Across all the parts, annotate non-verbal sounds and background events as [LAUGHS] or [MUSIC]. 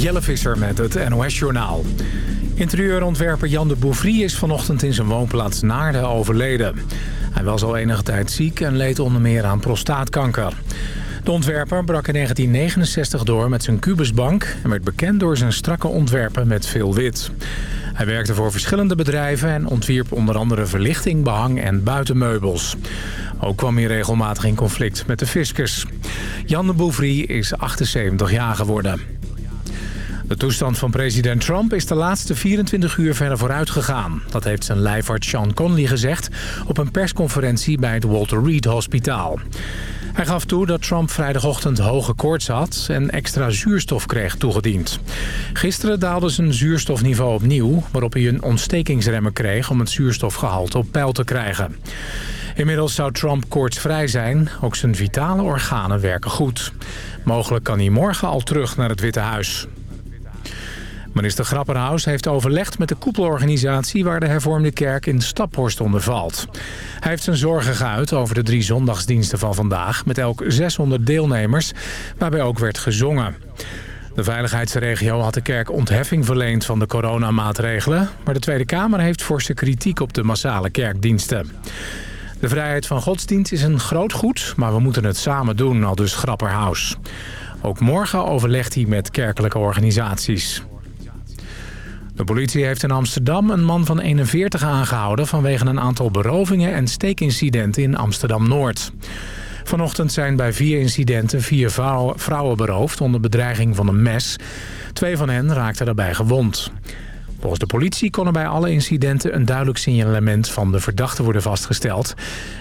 Jelle Visser met het NOS-journaal. Interieurontwerper Jan de Bouvry is vanochtend in zijn woonplaats Naarden overleden. Hij was al enige tijd ziek en leed onder meer aan prostaatkanker. De ontwerper brak in 1969 door met zijn kubusbank... en werd bekend door zijn strakke ontwerpen met veel wit. Hij werkte voor verschillende bedrijven en ontwierp onder andere verlichting, behang en buitenmeubels. Ook kwam hij regelmatig in conflict met de fiscus. Jan de Bouvry is 78 jaar geworden. De toestand van president Trump is de laatste 24 uur verder vooruit gegaan. Dat heeft zijn lijfarts Sean Conley gezegd op een persconferentie bij het Walter Reed Hospitaal. Hij gaf toe dat Trump vrijdagochtend hoge koorts had en extra zuurstof kreeg toegediend. Gisteren daalde zijn zuurstofniveau opnieuw, waarop hij een ontstekingsremmer kreeg om het zuurstofgehalte op peil te krijgen. Inmiddels zou Trump koortsvrij zijn, ook zijn vitale organen werken goed. Mogelijk kan hij morgen al terug naar het Witte Huis. Minister Grapperhaus heeft overlegd met de koepelorganisatie... waar de hervormde kerk in Staphorst onder valt. Hij heeft zijn zorgen geuit over de drie zondagsdiensten van vandaag... met elk 600 deelnemers, waarbij ook werd gezongen. De veiligheidsregio had de kerk ontheffing verleend van de coronamaatregelen... maar de Tweede Kamer heeft forse kritiek op de massale kerkdiensten. De vrijheid van godsdienst is een groot goed, maar we moeten het samen doen, al dus Grapperhaus. Ook morgen overlegt hij met kerkelijke organisaties. De politie heeft in Amsterdam een man van 41 aangehouden... vanwege een aantal berovingen en steekincidenten in Amsterdam-Noord. Vanochtend zijn bij vier incidenten vier vrouwen beroofd... onder bedreiging van een mes. Twee van hen raakten daarbij gewond. Volgens de politie kon er bij alle incidenten een duidelijk signalement van de verdachte worden vastgesteld...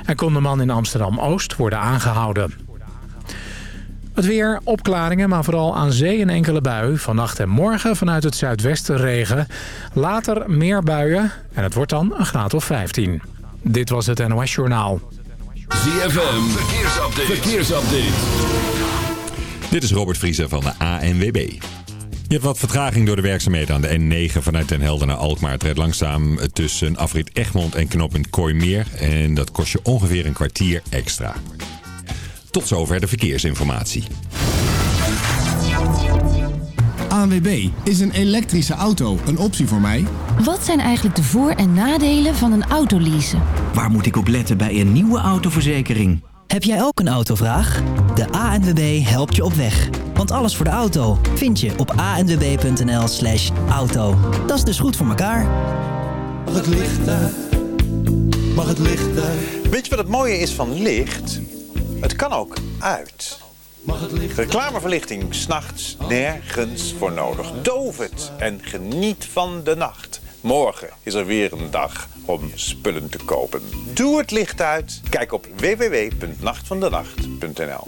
en kon de man in Amsterdam-Oost worden aangehouden. Het weer, opklaringen, maar vooral aan zee een enkele bui. Vannacht en morgen vanuit het zuidwesten regen. Later meer buien en het wordt dan een graad of 15. Dit was het NOS Journaal. ZFM, verkeersupdate. verkeersupdate. Dit is Robert Vriezer van de ANWB. Je hebt wat vertraging door de werkzaamheden aan de N9 vanuit Den Helder naar Alkmaar. Het rijdt langzaam tussen afrit Egmond en knooppunt Kooimeer. En dat kost je ongeveer een kwartier extra. Tot zover de verkeersinformatie. ANWB, is een elektrische auto een optie voor mij? Wat zijn eigenlijk de voor- en nadelen van een autoleasen? Waar moet ik op letten bij een nieuwe autoverzekering? Heb jij ook een autovraag? De ANWB helpt je op weg. Want alles voor de auto vind je op anwb.nl slash auto. Dat is dus goed voor elkaar. Mag het licht uit? Mag het licht uit? Weet je wat het mooie is van licht? Het kan ook uit. Reclameverlichting, s'nachts nergens voor nodig. Doof het en geniet van de nacht. Morgen is er weer een dag om spullen te kopen. Doe het licht uit. Kijk op www.nachtvandenacht.nl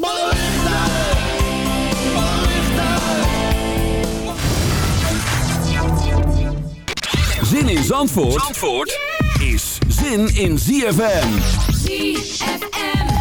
Zin in Zandvoort, Zandvoort is zin in ZFM. ZFM.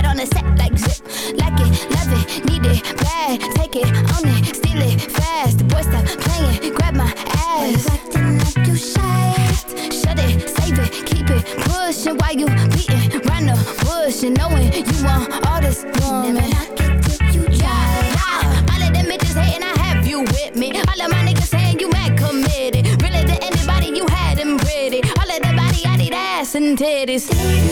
it, take it, own it, steal it fast. The boy stop playing, grab my ass. Why you acting like you shy? Shut it, save it, keep it pushing. Why you beating around the bush and knowing you want all this woman? You all of them hating, I have you with me. All of my niggas saying you mad committed. Really anybody you had them pretty. All of that body, ass and titties.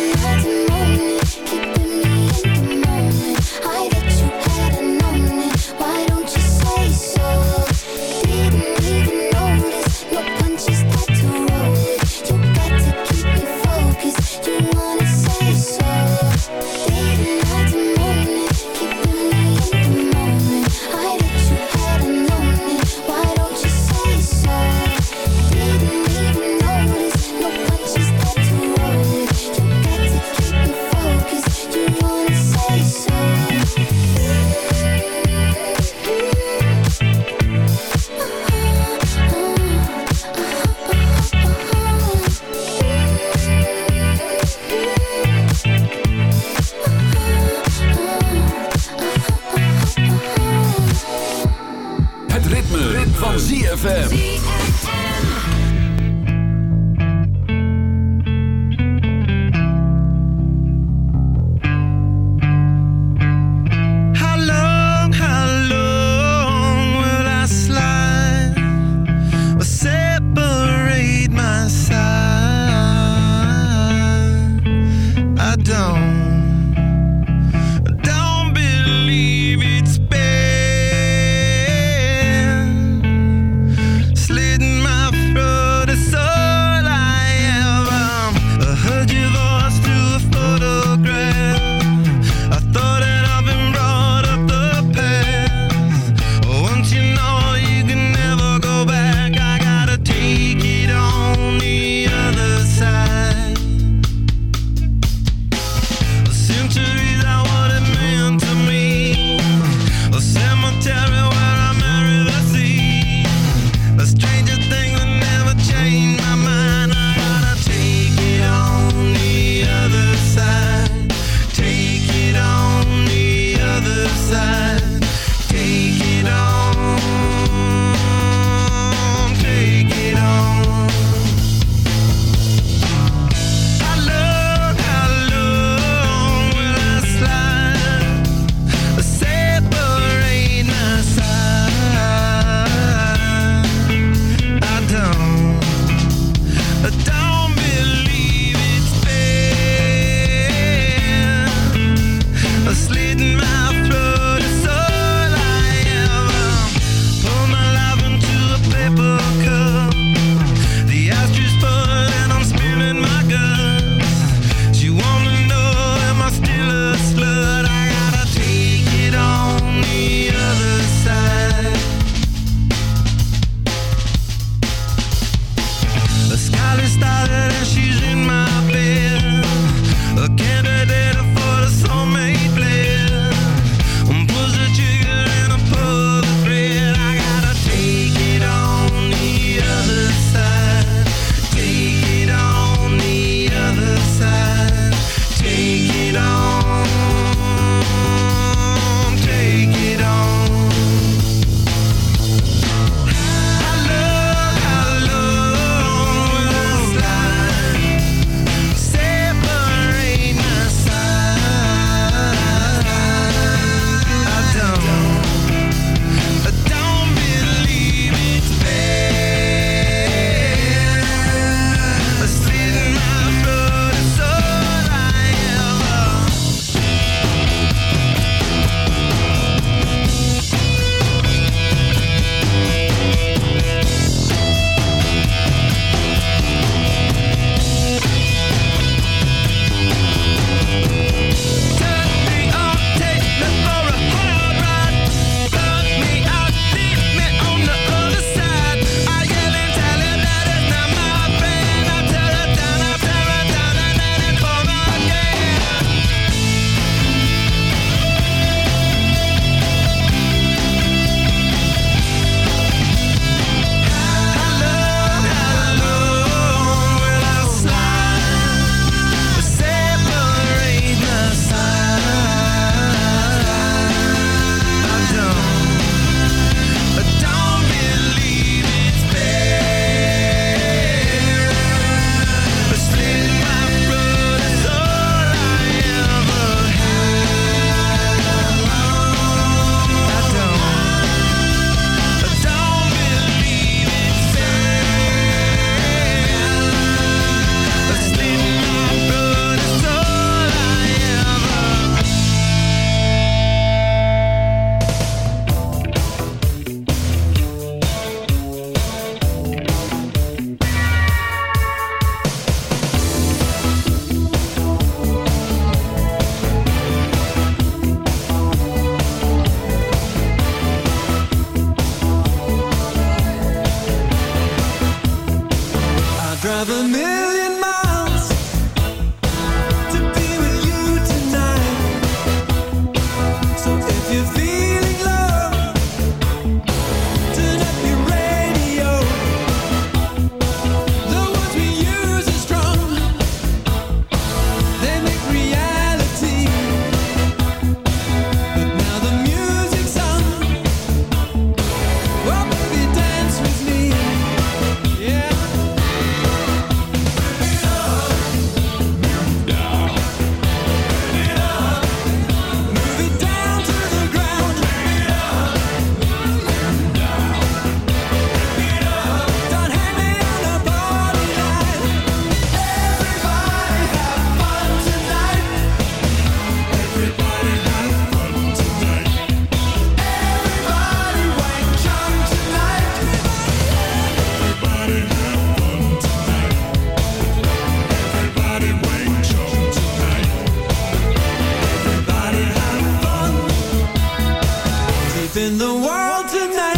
In the world tonight.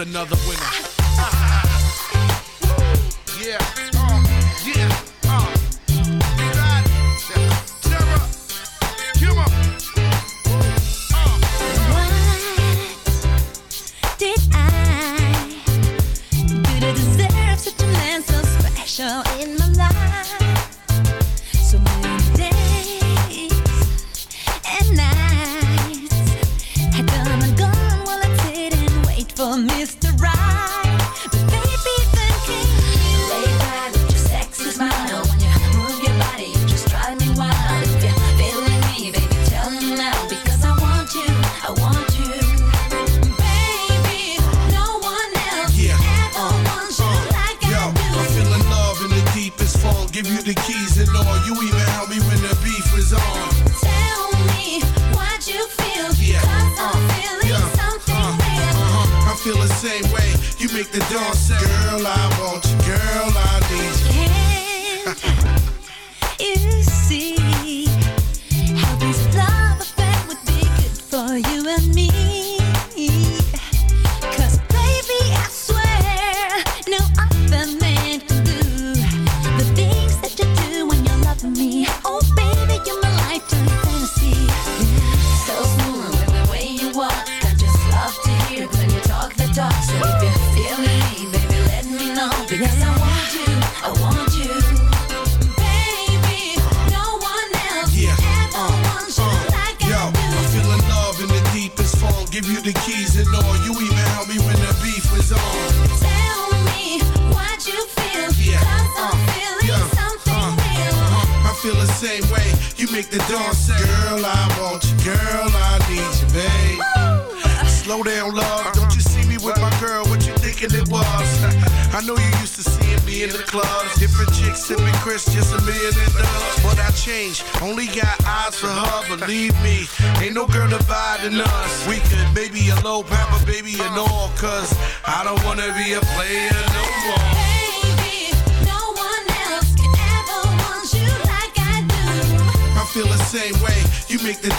Another winner.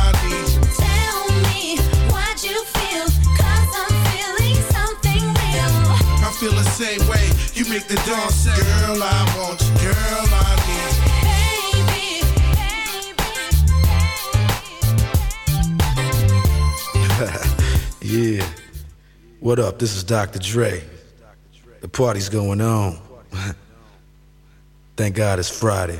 I feel the same way. You make the dawn say, Girl, I want you. Girl, I need you. [LAUGHS] Yeah. What up? This is Dr. Dre. The party's going on. [LAUGHS] Thank God it's Friday.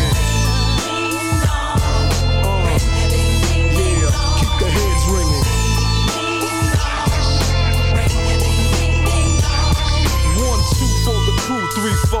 Three, four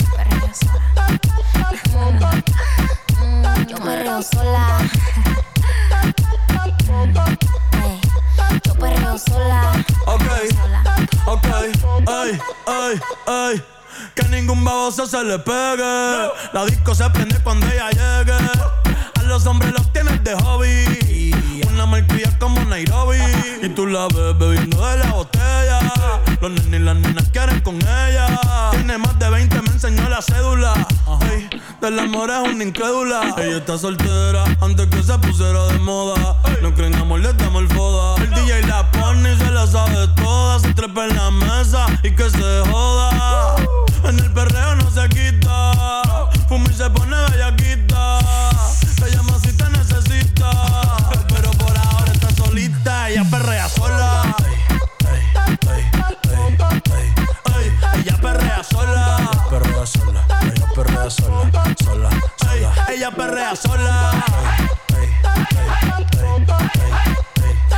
Yo perreo sola. Yo perreo sola. Ok, ok, ay, ay, ay. Que ningún baboso se le pegue. La disco se prende cuando ella llegue. A los hombres los tienes de hobby. Una malcria como Nairobi. Y tú la ves bebiendo de la botella. Los nenes y las nenas quieren con ella. Tiene más de 20, me enseñó la cédula. Ey, del amor es una incrédula. Ella está soltera antes que se pusiera de moda. No creen amor, le damos el foda. El DJ la pone y se la sabe toda. Se trepa en la mesa y que se joda. En el perreo no se quita. Fuma y se pone bellaquita. Perrea sola. Ella perrea sola. Sola. sola. Ella perrea sola.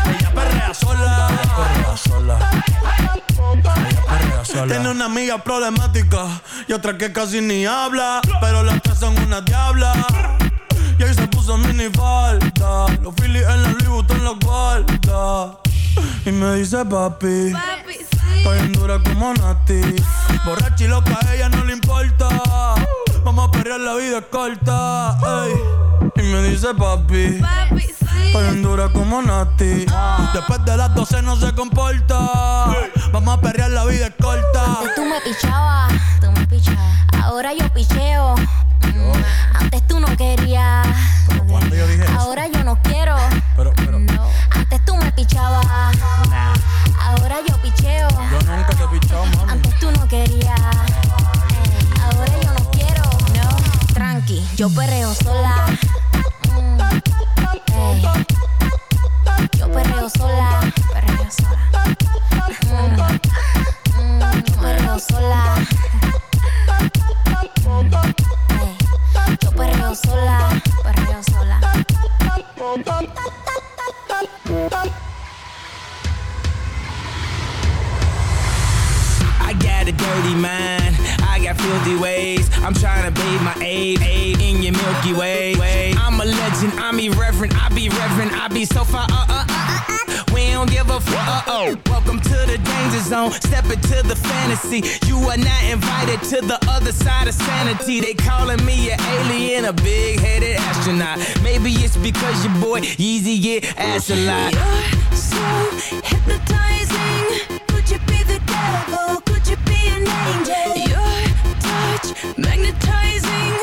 Ella perrea sola. Perrea sola. Tiene una amiga problemática y otra que casi ni habla, pero las tres son una diabla. Y ahí se puso mini falta, los Phillies en la Louis Vuitton los guarda. Y me dice papi, estoy en dura como Nati. Borracha y loca, a ella no le importa. Vamos a perrear, la vida es corta. ey. Y me dice papi, estoy en dura como Nati. Después de las 12 no se comporta. Vamos a perrear, la vida es corta. Antes tú me pichabas, tú me pichabas. Ahora yo picheo. Mm, Antes tú no querías. Cuando yo dije eso, Ahora yo no quiero. Nunca te. Antes tú no querías. Ahora yo no quiero. No. Tranqui, yo perreo sola. Mm, ey. Yo perreo sola. Perreo sola. Mm, mm, yo perreo sola. Ey. Yo perreo sola. Perreo sola. Got a dirty mind, I got filthy ways. I'm trying to bathe my aid, aid in your Milky Way. I'm a legend, I'm irreverent, I be reverent, I be so far. Uh, uh, uh, uh, we don't give a fuck. Uh oh. Welcome to the danger zone. Step into the fantasy. You are not invited to the other side of sanity. They calling me an alien, a big headed astronaut. Maybe it's because your boy Yeezy get ass a lot. You're so hypnotizing. Could you be the devil? An angel? Your touch magnetizing.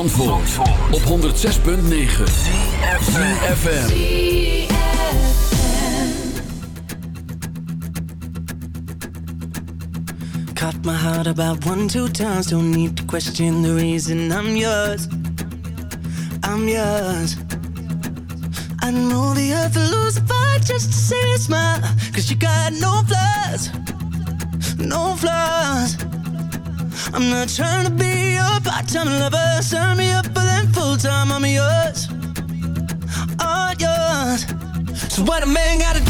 Zandvoort, op 106.9 ZFM Cut my heart about one, two times. Don't need to question the reason I'm yours. I'm yours. I know the earth will lose a fight just to see a smile. Cause you got no flaws. No flaws. I'm not trying to be your part-time lover. Sign me up for them full-time. I'm yours, all yours. So what a man gotta do?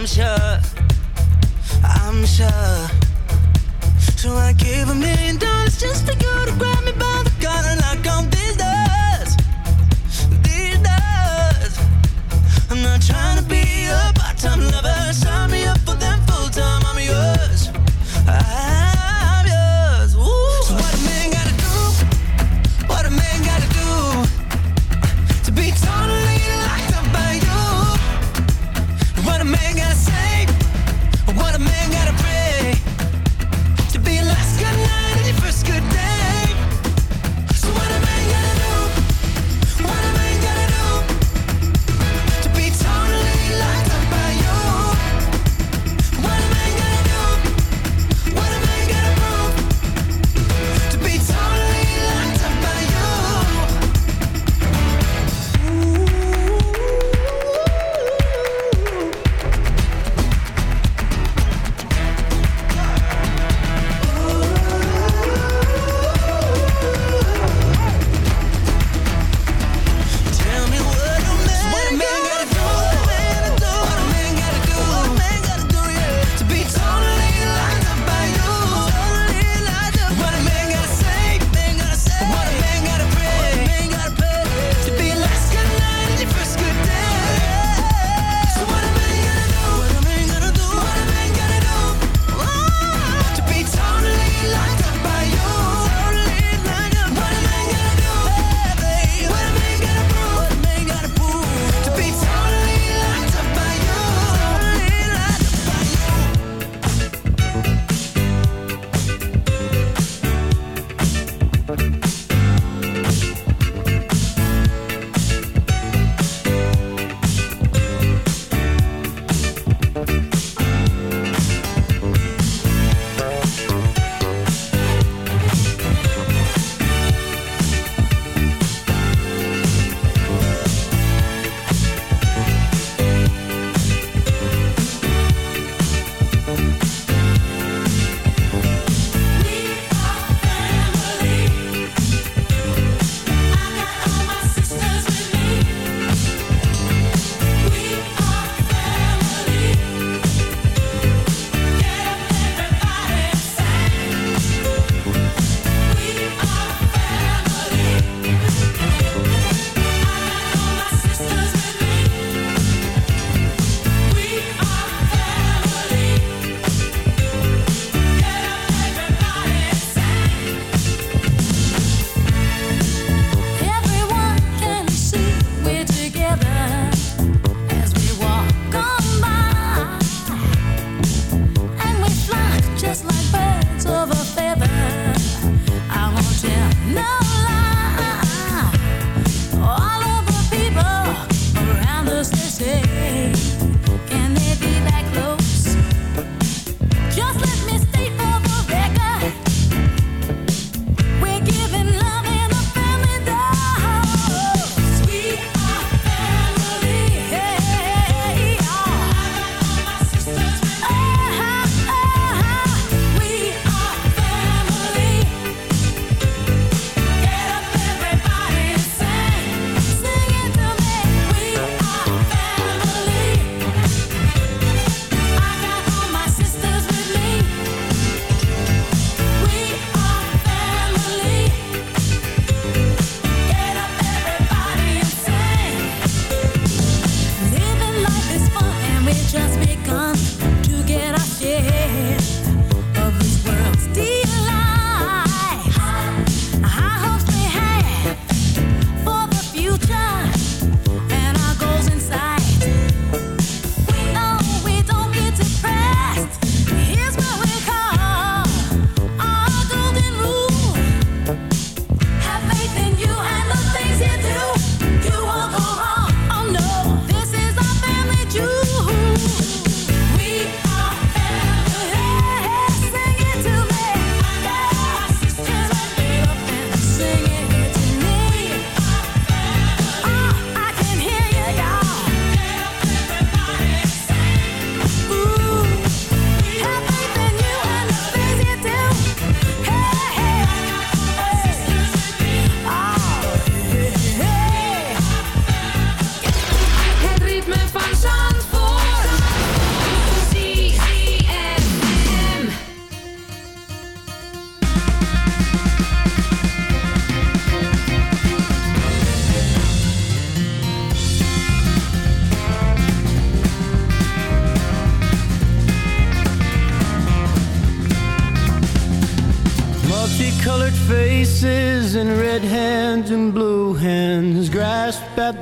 I'm sure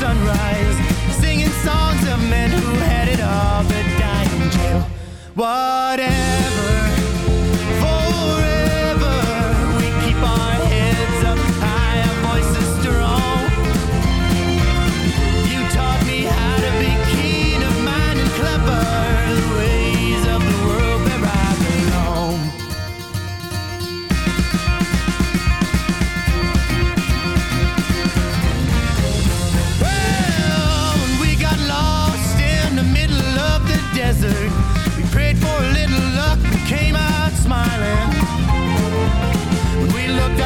sunrise Singing songs of men who had it all but dying jail. Whatever.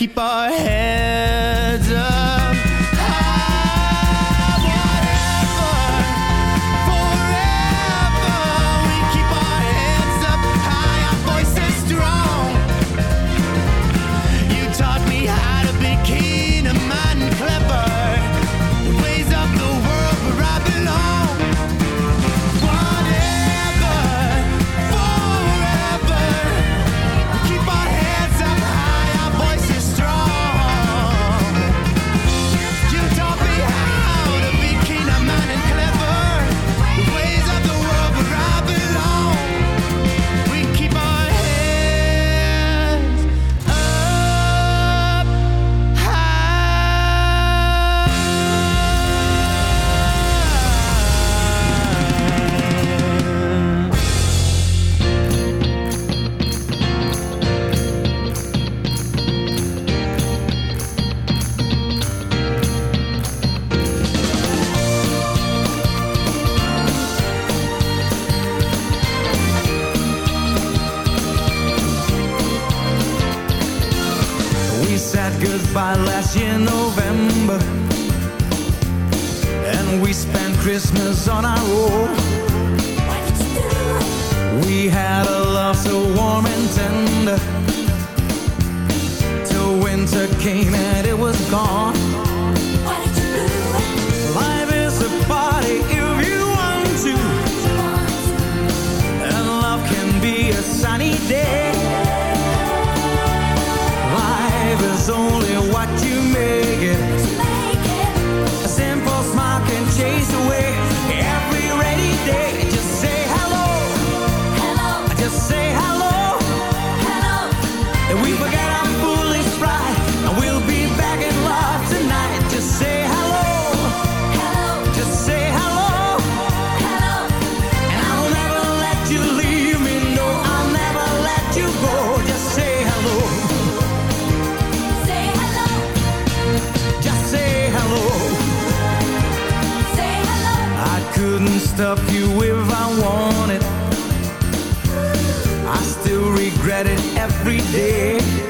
keep our every day.